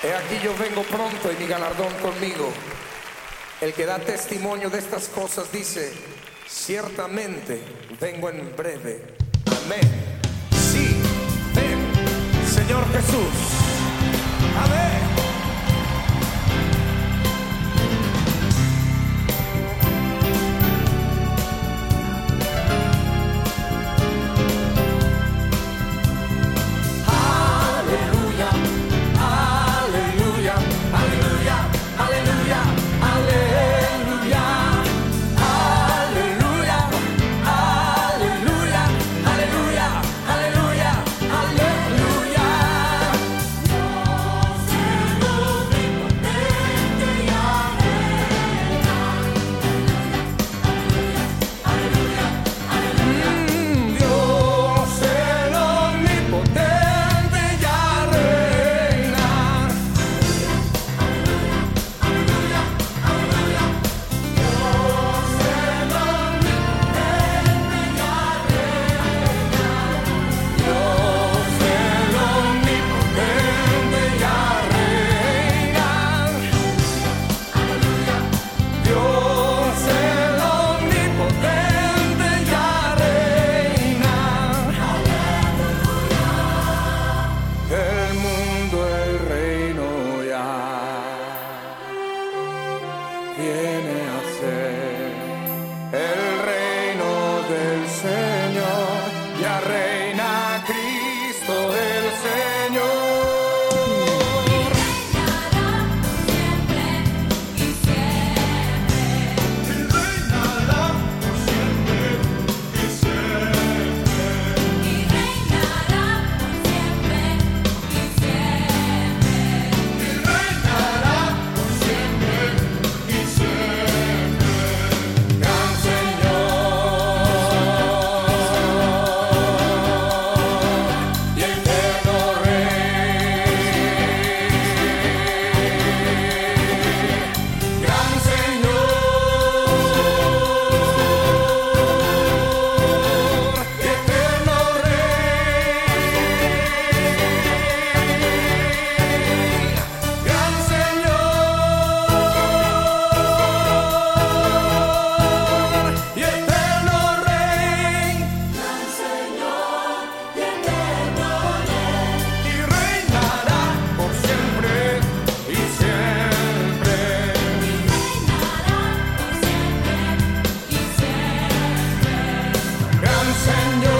He aquí yo vengo pronto y mi galardón conmigo. El que da testimonio de estas cosas dice, ciertamente vengo en breve. Amén. Sí, ven, Señor Jesús. Amén. and